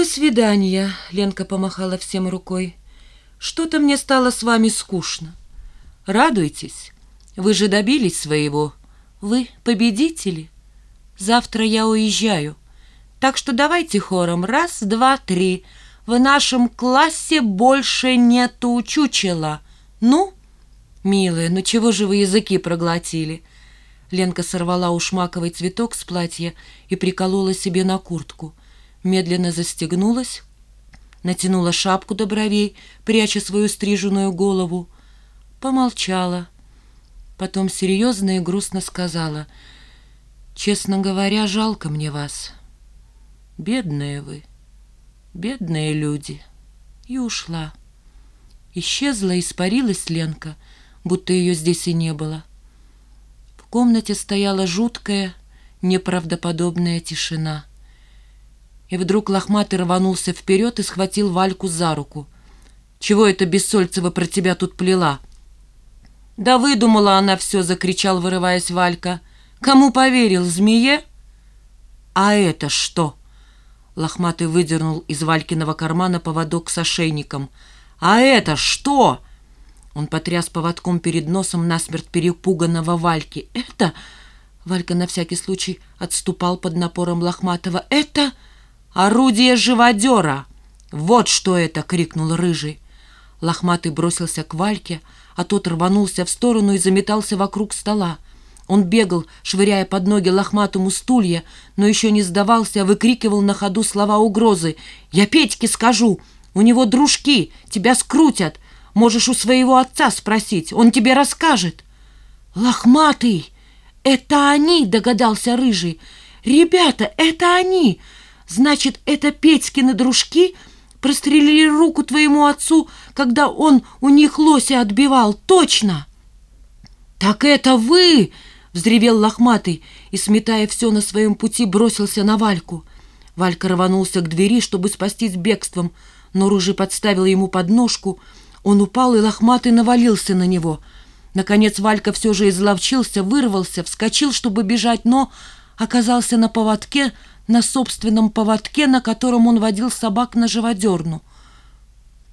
до свидания», — Ленка помахала всем рукой. «Что-то мне стало с вами скучно. Радуйтесь, вы же добились своего. Вы победители. Завтра я уезжаю. Так что давайте хором. Раз, два, три. В нашем классе больше нету чучела. Ну?» «Милая, ну чего же вы языки проглотили?» Ленка сорвала ушмаковый цветок с платья и приколола себе на куртку. Медленно застегнулась, натянула шапку до бровей, пряча свою стриженную голову. Помолчала. Потом серьезно и грустно сказала, «Честно говоря, жалко мне вас. Бедные вы, бедные люди». И ушла. Исчезла, испарилась Ленка, будто ее здесь и не было. В комнате стояла жуткая, неправдоподобная тишина. И вдруг лохматый рванулся вперед и схватил Вальку за руку. «Чего это Бессольцева про тебя тут плела?» «Да выдумала она все!» — закричал, вырываясь Валька. «Кому поверил, змее?» «А это что?» Лохматый выдернул из Валькиного кармана поводок с ошейником. «А это что?» Он потряс поводком перед носом насмерть перепуганного Вальки. «Это...» Валька на всякий случай отступал под напором Лохматова. «Это орудие живодера!» «Вот что это!» — крикнул Рыжий. Лохматый бросился к Вальке, а тот рванулся в сторону и заметался вокруг стола. Он бегал, швыряя под ноги лохматому стулья, но еще не сдавался, а выкрикивал на ходу слова угрозы. «Я Петьке скажу! У него дружки! Тебя скрутят! Можешь у своего отца спросить, он тебе расскажет». «Лохматый! Это они!» — догадался Рыжий. «Ребята, это они! Значит, это Петькины дружки прострелили руку твоему отцу, когда он у них лося отбивал, точно!» «Так это вы!» — взревел лохматый и, сметая все на своем пути, бросился на Вальку. Валька рванулся к двери, чтобы спастись бегством, но Рыжий подставил ему подножку — он упал, и лохматый навалился на него. Наконец Валька все же изловчился, вырвался, вскочил, чтобы бежать, но оказался на поводке, на собственном поводке, на котором он водил собак на живодерну.